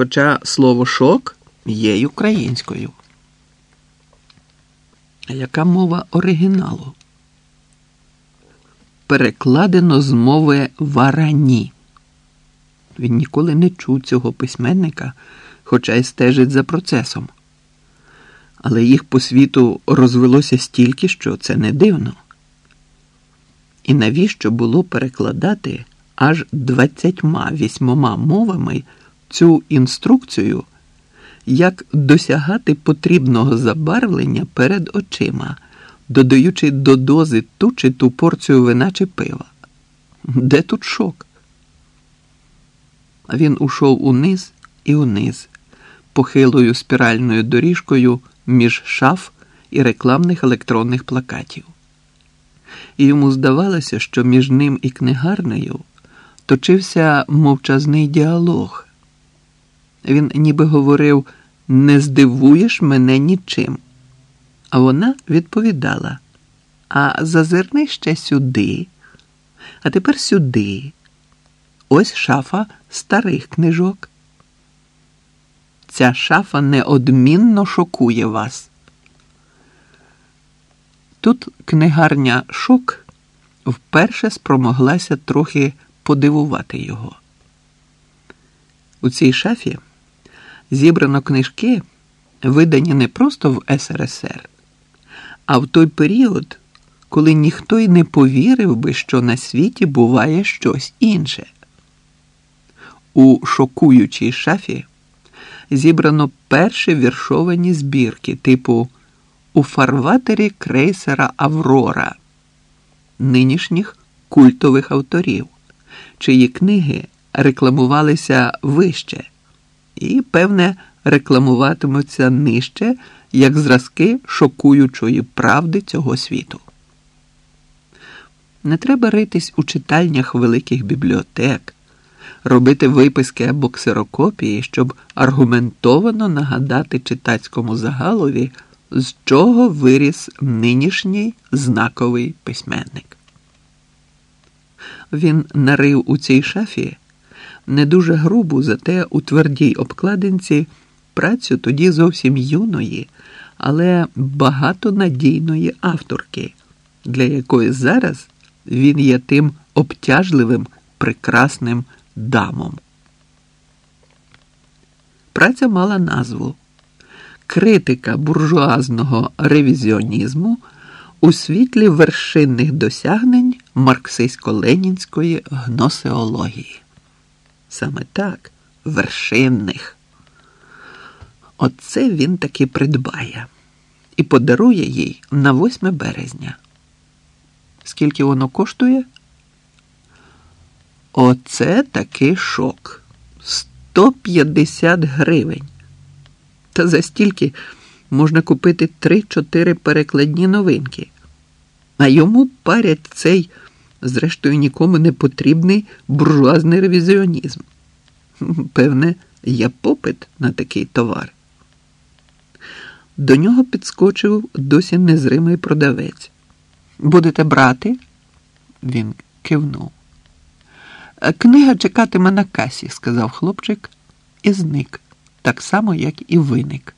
Хоча слово шок є й українською. Яка мова оригіналу? Перекладено з мови варані. Він ніколи не чув цього письменника, хоча й стежить за процесом. Але їх по світу розвелося стільки, що це не дивно. І навіщо було перекладати аж двадцятьма вісьмома мовами цю інструкцію, як досягати потрібного забарвлення перед очима, додаючи до дози ту чи ту порцію вина чи пива? Де тут шок? Він ушов униз і униз, похилою спіральною доріжкою між шаф і рекламних електронних плакатів. І йому здавалося, що між ним і книгарнею точився мовчазний діалог. Він ніби говорив не здивуєш мене нічим. А вона відповідала: А зазирни ще сюди, а тепер сюди. Ось шафа старих книжок. Ця шафа неодмінно шокує вас. Тут книгарня Шок вперше спромоглася трохи подивувати його. У цій шафі зібрано книжки, видані не просто в СРСР, а в той період, коли ніхто й не повірив би, що на світі буває щось інше. У шокуючій шафі зібрано перші віршовані збірки, типу У фарватері крейсера Аврора, нинішніх культових авторів, чиї книги рекламувалися вище і, певне, рекламуватимуться нижче як зразки шокуючої правди цього світу. Не треба ритись у читальнях великих бібліотек, робити виписки або ксерокопії, щоб аргументовано нагадати читацькому загалові, з чого виріс нинішній знаковий письменник. Він нарив у цій шафі не дуже грубу, зате у твердій обкладинці працю тоді зовсім юної, але багатонадійної авторки, для якої зараз він є тим обтяжливим, прекрасним дамом. Праця мала назву Критика буржуазного ревізіонізму у світлі вершинних досягнень марксистсько-ленінської гносеології. Саме так, вершинних. Оце він таки придбає і подарує їй на 8 березня. Скільки воно коштує? Оце такий шок. 150 гривень. Та за стільки можна купити 3-4 перекладні новинки. А йому парять цей, зрештою, нікому не потрібний буржуазний ревізіонізм. Певне, є попит на такий товар. До нього підскочив досі незримий продавець. Будете брати? Він кивнув. Книга чекатиме на касі, сказав хлопчик, і зник, так само, як і виник.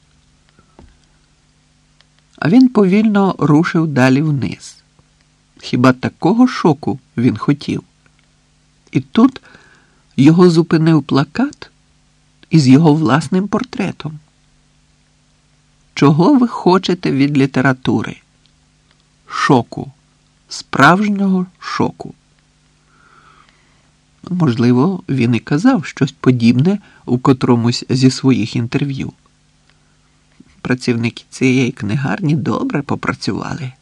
А він повільно рушив далі вниз. Хіба такого шоку він хотів? І тут його зупинив плакат із його власним портретом. Чого ви хочете від літератури? Шоку, справжнього шоку. Можливо, він і казав щось подібне у котромусь зі своїх інтерв'ю. Працівники цієї книгарні добре попрацювали,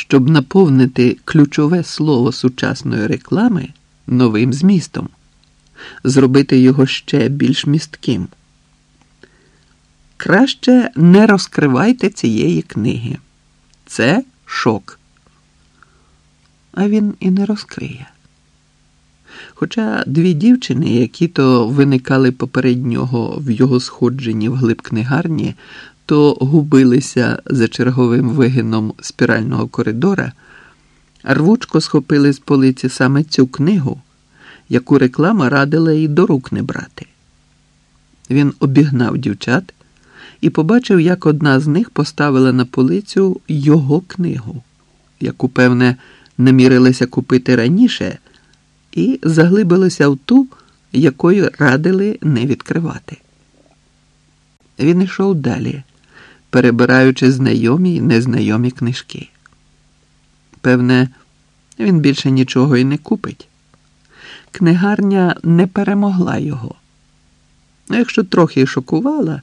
щоб наповнити ключове слово сучасної реклами новим змістом, зробити його ще більш містким. Краще не розкривайте цієї книги. Це шок. А він і не розкриє. Хоча дві дівчини, які то виникали поперед нього в його сходженні в глиб книгарні, то губилися за черговим вигином спірального коридора, рвучко схопили з полиці саме цю книгу, яку реклама радила їй до рук не брати. Він обігнав дівчат і побачив, як одна з них поставила на полицю його книгу, яку, певне, намірилися купити раніше, і заглибилися в ту, якою радили не відкривати. Він йшов далі, перебираючи знайомі й незнайомі книжки. Певне, він більше нічого і не купить. Книгарня не перемогла його. Ну, якщо трохи й шокувала,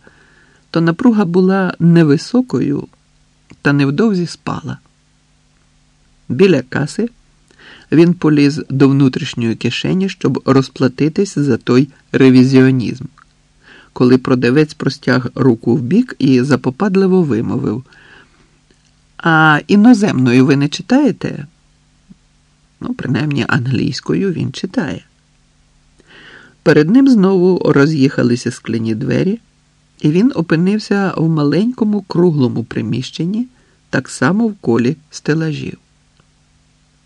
то напруга була невисокою та невдовзі спала. Біля каси він поліз до внутрішньої кишені, щоб розплатитись за той ревізіонізм, коли продавець простяг руку вбік і запопадливо вимовив. А іноземною ви не читаєте? Ну, принаймні англійською він читає. Перед ним знову роз'їхалися скляні двері, і він опинився в маленькому круглому приміщенні, так само в колі стелажів.